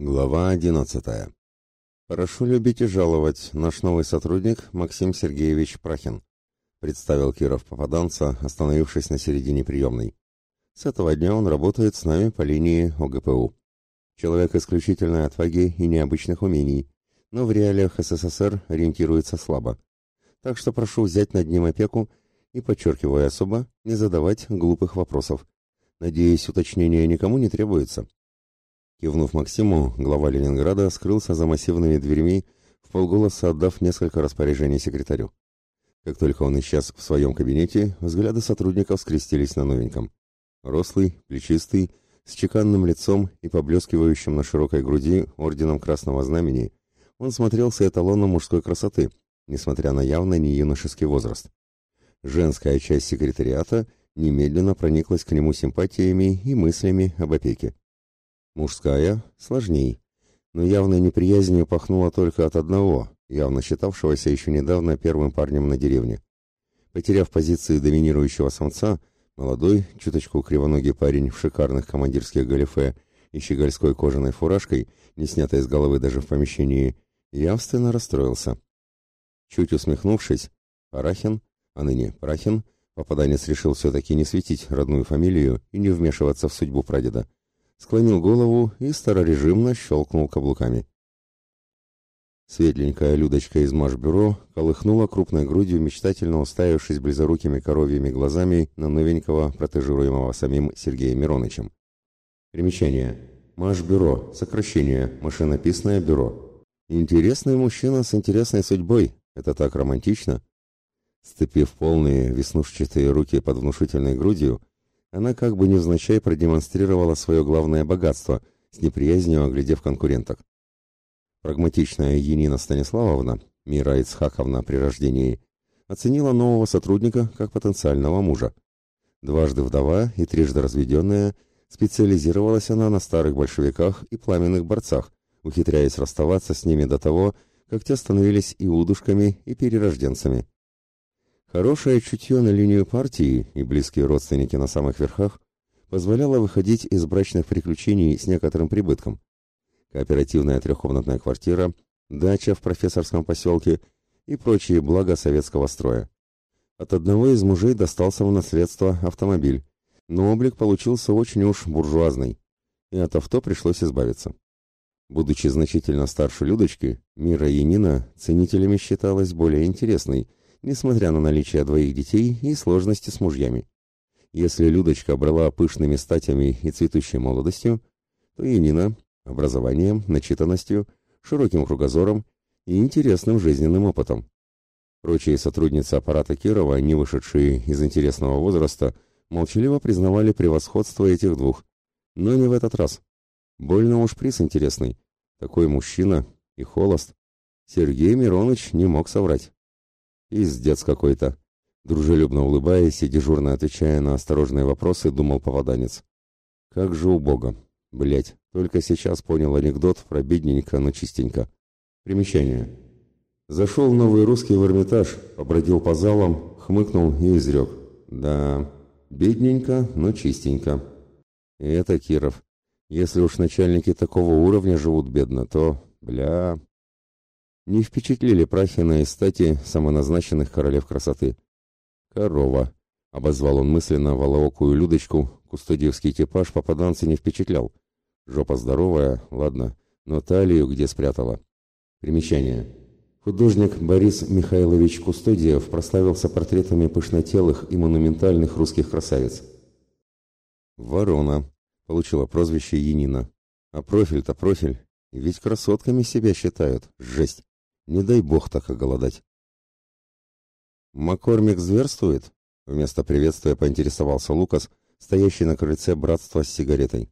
Глава 11. Прошу любить и жаловать, наш новый сотрудник Максим Сергеевич Прахин, представил Киров попаданца, остановившись на середине приемной. С этого дня он работает с нами по линии ОГПУ. Человек исключительной отваги и необычных умений, но в реалиях СССР ориентируется слабо. Так что прошу взять над ним опеку и, подчеркивая особо, не задавать глупых вопросов. Надеюсь, уточнения никому не требуется. Кивнув Максиму, глава Ленинграда скрылся за массивными дверьми, в полголоса отдав несколько распоряжений секретарю. Как только он исчез в своем кабинете, взгляды сотрудников скрестились на новеньком. Рослый, плечистый, с чеканным лицом и поблескивающим на широкой груди орденом Красного Знамени, он смотрелся эталоном мужской красоты, несмотря на явно не юношеский возраст. Женская часть секретариата немедленно прониклась к нему симпатиями и мыслями об опеке. Мужская – сложней, но явной неприязнью пахнуло только от одного, явно считавшегося еще недавно первым парнем на деревне. Потеряв позиции доминирующего самца, молодой, чуточку кривоногий парень в шикарных командирских галифе и щегольской кожаной фуражкой, не снятой с головы даже в помещении, явственно расстроился. Чуть усмехнувшись, Парахин, а ныне Парахин, попаданец решил все-таки не светить родную фамилию и не вмешиваться в судьбу прадеда склонил голову и старорежимно щелкнул каблуками. Светленькая Людочка из Машбюро колыхнула крупной грудью, мечтательно уставившись близорукими коровьими глазами на новенького, протежируемого самим Сергеем Миронычем. Примечание. Машбюро. Сокращение. Машинописное бюро. Интересный мужчина с интересной судьбой. Это так романтично. Сцепив полные веснушчатые руки под внушительной грудью, она как бы невзначай продемонстрировала свое главное богатство, с неприязнью оглядев конкуренток. Прагматичная Енина Станиславовна, Мира Ицхаковна при рождении, оценила нового сотрудника как потенциального мужа. Дважды вдова и трижды разведенная, специализировалась она на старых большевиках и пламенных борцах, ухитряясь расставаться с ними до того, как те становились и удушками, и перерожденцами. Хорошее чутье на линию партии и близкие родственники на самых верхах позволяло выходить из брачных приключений с некоторым прибытком. Кооперативная трехкомнатная квартира, дача в профессорском поселке и прочие блага советского строя. От одного из мужей достался в наследство автомобиль, но облик получился очень уж буржуазный, и от авто пришлось избавиться. Будучи значительно старше Людочки, Мира Янина ценителями считалась более интересной – несмотря на наличие двоих детей и сложности с мужьями. Если Людочка брала пышными статями и цветущей молодостью, то Янина – образованием, начитанностью, широким кругозором и интересным жизненным опытом. Прочие сотрудницы аппарата Кирова, не вышедшие из интересного возраста, молчаливо признавали превосходство этих двух. Но не в этот раз. Больно уж приз интересный. Такой мужчина и холост. Сергей Миронович не мог соврать. Издец какой-то. Дружелюбно улыбаясь и дежурно отвечая на осторожные вопросы, думал попаданец. Как же убого. Блять, только сейчас понял анекдот про бедненько, но чистенько. Примечание. Зашел новый русский в Эрмитаж, побродил по залам, хмыкнул и изрек. Да, бедненько, но чистенько. И это Киров. Если уж начальники такого уровня живут бедно, то, бля не впечатлили Прахина и стати самоназначенных королев красоты. «Корова», — обозвал он мысленно волоокую Людочку, кустодиевский типаж попаданца не впечатлял. Жопа здоровая, ладно, но талию где спрятала. Примечание. Художник Борис Михайлович Кустодиев прославился портретами пышнотелых и монументальных русских красавиц. «Ворона», — получила прозвище Янина. «А профиль-то профиль, ведь красотками себя считают, жесть». Не дай бог так оголодать. Маккормик зверствует? Вместо приветствия поинтересовался Лукас, стоящий на крыльце братства с сигаретой.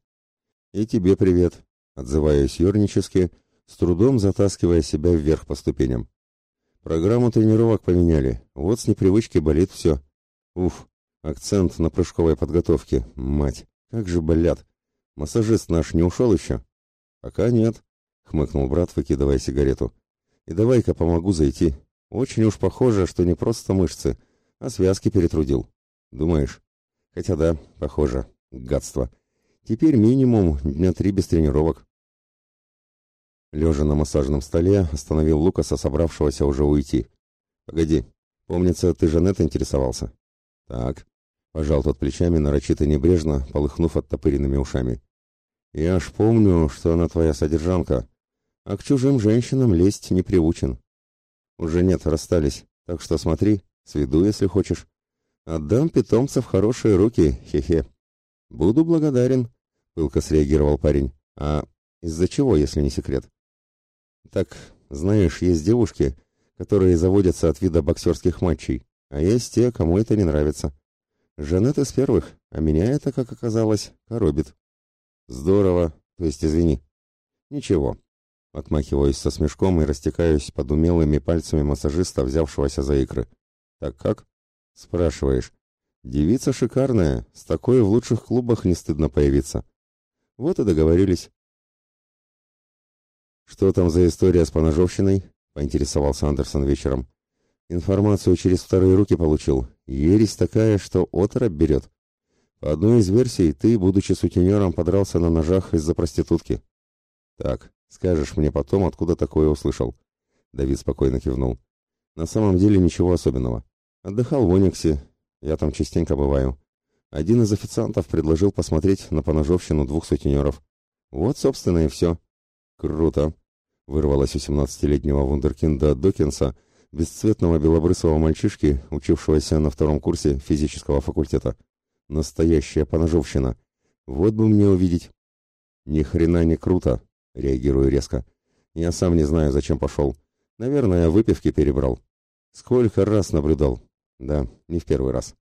И тебе привет, отзываюсь юрнически, с трудом затаскивая себя вверх по ступеням. Программу тренировок поменяли, вот с непривычки болит все. Уф, акцент на прыжковой подготовке, мать, как же болят. Массажист наш не ушел еще? Пока нет, хмыкнул брат, выкидывая сигарету. И давай-ка помогу зайти. Очень уж похоже, что не просто мышцы, а связки перетрудил. Думаешь? Хотя да, похоже. Гадство. Теперь минимум дня три без тренировок. Лежа на массажном столе, остановил Лукаса, собравшегося уже уйти. «Погоди, помнится, ты Жанет интересовался?» «Так», — пожал тот плечами, нарочито небрежно, полыхнув оттопыренными ушами. «Я ж помню, что она твоя содержанка, а к чужим женщинам лезть не приучен. Уже нет, расстались, так что смотри, сведу, если хочешь. Отдам питомца в хорошие руки, хе-хе». «Буду благодарен», — пылко среагировал парень. «А из-за чего, если не секрет?» «Так, знаешь, есть девушки, которые заводятся от вида боксерских матчей, а есть те, кому это не нравится. Жанет из первых, а меня это, как оказалось, коробит». «Здорово, то есть извини». «Ничего». Отмахиваюсь со смешком и растекаюсь под умелыми пальцами массажиста, взявшегося за икры. «Так как?» «Спрашиваешь. Девица шикарная, с такой в лучших клубах не стыдно появиться. Вот и договорились. Что там за история с поножовщиной? поинтересовался Андерсон вечером. Информацию через вторые руки получил. Ересь такая, что оторопь берет. По одной из версий, ты, будучи сутенером, подрался на ножах из-за проститутки. Так, скажешь мне потом, откуда такое услышал. Давид спокойно кивнул. На самом деле ничего особенного. Отдыхал в Ониксе, я там частенько бываю. Один из официантов предложил посмотреть на поножовщину двух сутенеров. Вот, собственно, и все. Круто. Вырвалось у семнадцатилетнего вундеркинда Докинса, бесцветного белобрысого мальчишки, учившегося на втором курсе физического факультета. Настоящая поножовщина. Вот бы мне увидеть. Ни хрена не круто, реагирую резко. Я сам не знаю, зачем пошел. Наверное, выпивки перебрал. Сколько раз наблюдал, да, не в первый раз.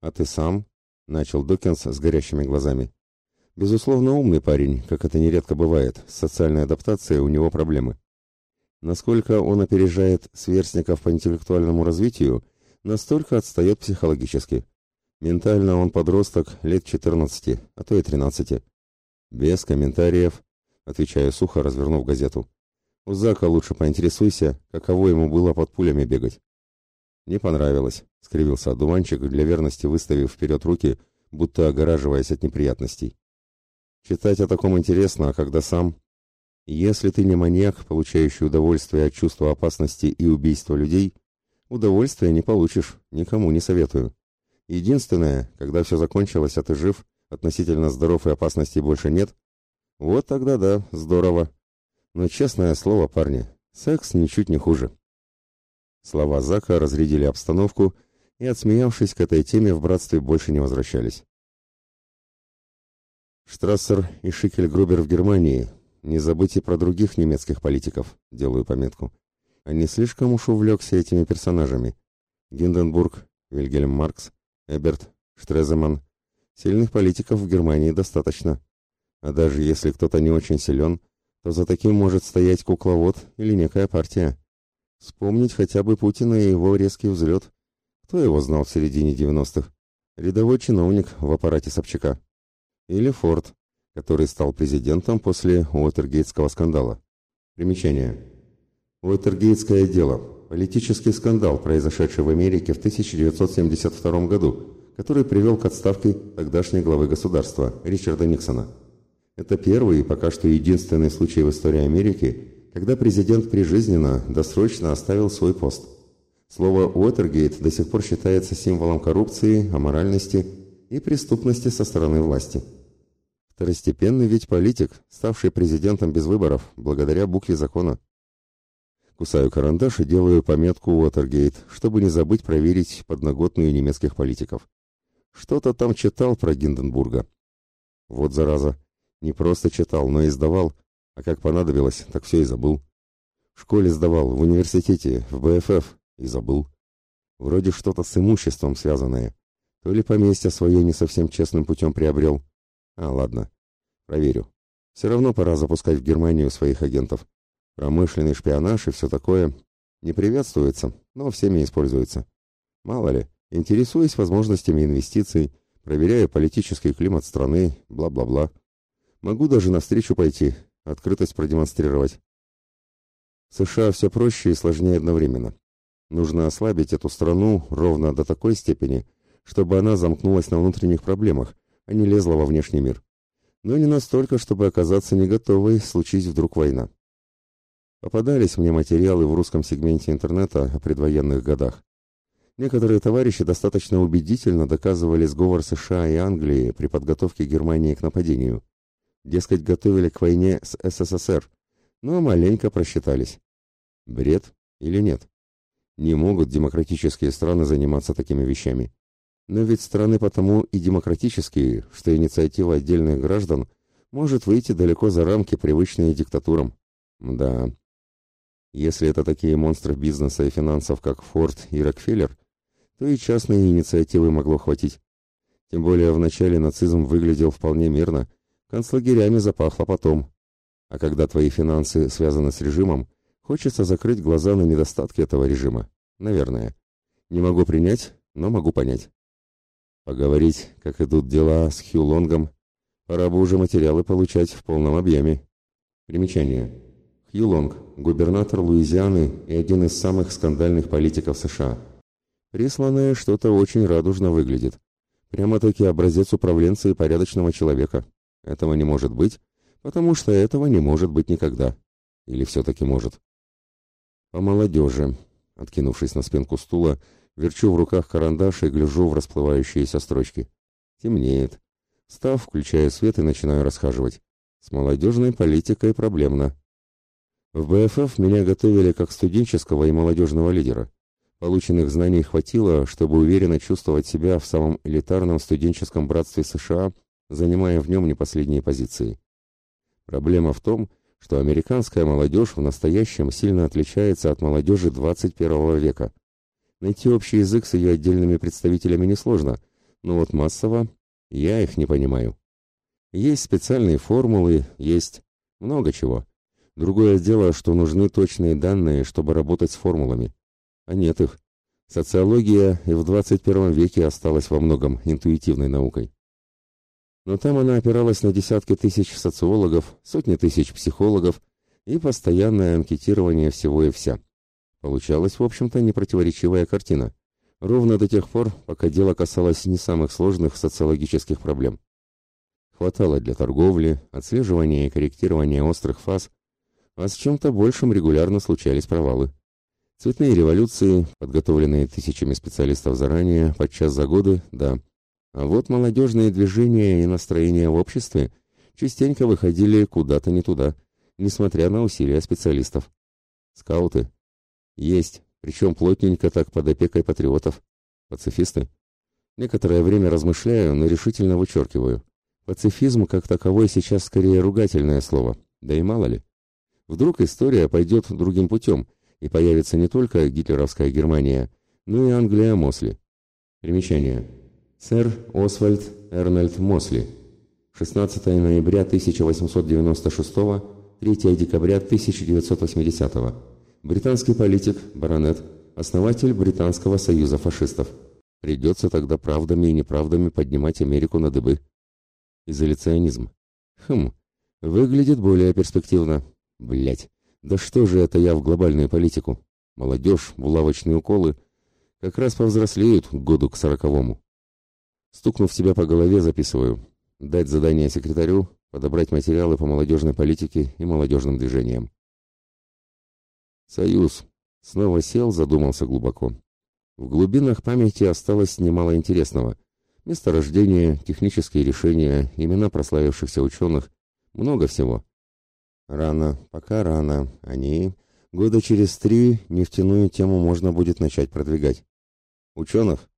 А ты сам? Начал Докинс с горящими глазами. Безусловно, умный парень, как это нередко бывает. С социальной адаптацией у него проблемы. Насколько он опережает сверстников по интеллектуальному развитию, настолько отстает психологически. Ментально он подросток лет 14, а то и 13. Без комментариев, отвечаю сухо, развернув газету. У Зака лучше поинтересуйся, каково ему было под пулями бегать. «Не понравилось», — скривился одуванчик, для верности выставив вперед руки, будто огораживаясь от неприятностей. «Читать о таком интересно, а когда сам...» «Если ты не маньяк, получающий удовольствие от чувства опасности и убийства людей, удовольствия не получишь, никому не советую. Единственное, когда все закончилось, а ты жив, относительно здоров и опасностей больше нет, вот тогда да, здорово. Но честное слово, парни, секс ничуть не хуже». Слова Зака разрядили обстановку, и, отсмеявшись к этой теме, в братстве больше не возвращались. Штрассер и Шикель-Грубер в Германии. Не забудьте про других немецких политиков, делаю пометку. Они слишком уж увлекся этими персонажами. Гинденбург, Вильгельм Маркс, Эберт, Штреземан. Сильных политиков в Германии достаточно. А даже если кто-то не очень силен, то за таким может стоять кукловод или некая партия. Вспомнить хотя бы Путина и его резкий взлет. Кто его знал в середине 90-х? Рядовой чиновник в аппарате Собчака. Или Форд, который стал президентом после Уотергейтского скандала. Примечание. Уотергейтское дело. Политический скандал, произошедший в Америке в 1972 году, который привел к отставке тогдашней главы государства Ричарда Никсона. Это первый и пока что единственный случай в истории Америки, когда президент прижизненно, досрочно оставил свой пост. Слово «Уотергейт» до сих пор считается символом коррупции, аморальности и преступности со стороны власти. Второстепенный ведь политик, ставший президентом без выборов, благодаря букве закона. Кусаю карандаш и делаю пометку «Уотергейт», чтобы не забыть проверить подноготную немецких политиков. Что-то там читал про Гинденбурга. Вот зараза. Не просто читал, но и сдавал, а как понадобилось, так все и забыл. В школе сдавал, в университете, в БФФ и забыл. Вроде что-то с имуществом связанное. То ли поместье свое не совсем честным путем приобрел. А, ладно, проверю. Все равно пора запускать в Германию своих агентов. Промышленный шпионаж и все такое не приветствуется, но всеми используется. Мало ли, интересуюсь возможностями инвестиций, проверяю политический климат страны, бла-бла-бла. Могу даже навстречу пойти, открытость продемонстрировать. США все проще и сложнее одновременно. Нужно ослабить эту страну ровно до такой степени, чтобы она замкнулась на внутренних проблемах, а не лезла во внешний мир. Но не настолько, чтобы оказаться не готовой, случись вдруг война. Попадались мне материалы в русском сегменте интернета о предвоенных годах. Некоторые товарищи достаточно убедительно доказывали сговор США и Англии при подготовке Германии к нападению. Дескать, готовили к войне с СССР, но маленько просчитались. Бред или нет? Не могут демократические страны заниматься такими вещами. Но ведь страны потому и демократические, что инициатива отдельных граждан может выйти далеко за рамки, привычные диктатурам. Да. Если это такие монстры бизнеса и финансов, как Форд и Рокфеллер, то и частные инициативы могло хватить. Тем более вначале нацизм выглядел вполне мирно, концлагерями запахло потом. А когда твои финансы связаны с режимом, хочется закрыть глаза на недостатки этого режима. Наверное. Не могу принять, но могу понять. Поговорить, как идут дела с Хью Лонгом. Пора бы уже материалы получать в полном объеме. Примечание. Хью Лонг, губернатор Луизианы и один из самых скандальных политиков США. Присланное что-то очень радужно выглядит. Прямо-таки образец управленца и порядочного человека. Этого не может быть, потому что этого не может быть никогда. Или все-таки может. По молодежи. Откинувшись на спинку стула, верчу в руках карандаш и гляжу в расплывающиеся строчки. Темнеет. Став, включаю свет и начинаю расхаживать. С молодежной политикой проблемно. В БФФ меня готовили как студенческого и молодежного лидера. Полученных знаний хватило, чтобы уверенно чувствовать себя в самом элитарном студенческом братстве США, занимая в нем не последние позиции. Проблема в том, что американская молодежь в настоящем сильно отличается от молодежи 21 века. Найти общий язык с ее отдельными представителями несложно, но вот массово я их не понимаю. Есть специальные формулы, есть много чего. Другое дело, что нужны точные данные, чтобы работать с формулами а нет их. Социология и в 21 веке осталась во многом интуитивной наукой. Но там она опиралась на десятки тысяч социологов, сотни тысяч психологов и постоянное анкетирование всего и вся. Получалась, в общем-то, непротиворечивая картина. Ровно до тех пор, пока дело касалось не самых сложных социологических проблем. Хватало для торговли, отслеживания и корректирования острых фаз, а с чем-то большим регулярно случались провалы. Цветные революции, подготовленные тысячами специалистов заранее, подчас за годы, да. А вот молодежные движения и настроения в обществе частенько выходили куда-то не туда, несмотря на усилия специалистов. Скауты? Есть, причем плотненько так под опекой патриотов. Пацифисты? Некоторое время размышляю, но решительно вычеркиваю. Пацифизм как таковой сейчас скорее ругательное слово, да и мало ли. Вдруг история пойдет другим путем, и появится не только гитлеровская Германия, но и Англия Мосли. Примечание. Сэр Освальд Эрнольд Мосли. 16 ноября 1896, 3 декабря 1980. Британский политик, баронет, основатель Британского союза фашистов. Придется тогда правдами и неправдами поднимать Америку на дыбы. Изоляционизм. Хм, выглядит более перспективно. Блять. Да что же это я в глобальную политику? Молодежь, булавочные уколы. Как раз повзрослеют году к сороковому. Стукнув себя по голове, записываю. Дать задание секретарю, подобрать материалы по молодежной политике и молодежным движениям. Союз. Снова сел, задумался глубоко. В глубинах памяти осталось немало интересного. Месторождения, технические решения, имена прославившихся ученых. Много всего. Рано, пока рано. Они... Года через три нефтяную тему можно будет начать продвигать. Ученых?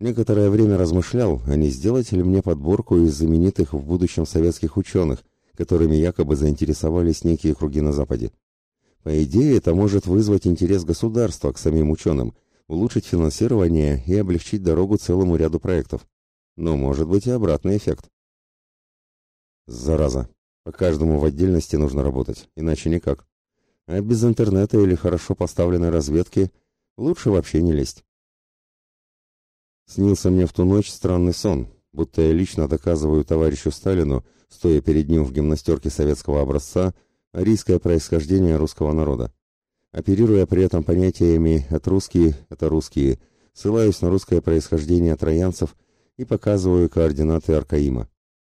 Некоторое время размышлял, а не сделать ли мне подборку из знаменитых в будущем советских ученых, которыми якобы заинтересовались некие круги на Западе. По идее, это может вызвать интерес государства к самим ученым, улучшить финансирование и облегчить дорогу целому ряду проектов. Но может быть и обратный эффект. Зараза. По каждому в отдельности нужно работать, иначе никак. А без интернета или хорошо поставленной разведки лучше вообще не лезть. Снился мне в ту ночь странный сон, будто я лично доказываю товарищу Сталину, стоя перед ним в гимнастерке советского образца, арийское происхождение русского народа. Оперируя при этом понятиями «от русские» — «это русские», ссылаюсь на русское происхождение троянцев и показываю координаты Аркаима.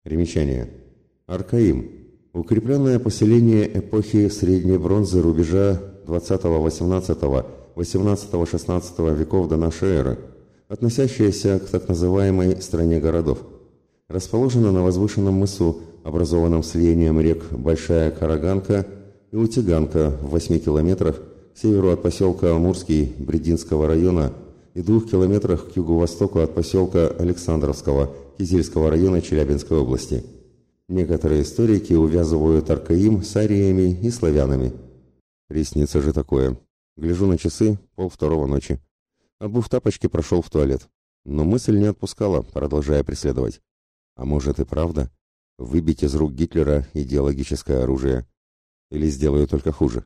Примечание. Аркаим. Укрепленное поселение эпохи Средней бронзы рубежа 20-18, 18-16 веков до нашей эры, относящееся к так называемой «стране городов». Расположено на возвышенном мысу, образованном слиянием рек Большая Караганка и Утиганка в 8 километрах к северу от поселка Амурский Брединского района и двух километрах к юго-востоку от поселка Александровского Кизельского района Челябинской области. Некоторые историки увязывают Аркаим с ариями и славянами. Ресница же такое. Гляжу на часы, пол второго ночи. Обув тапочки, прошел в туалет. Но мысль не отпускала, продолжая преследовать. А может и правда? Выбить из рук Гитлера идеологическое оружие. Или сделаю только хуже.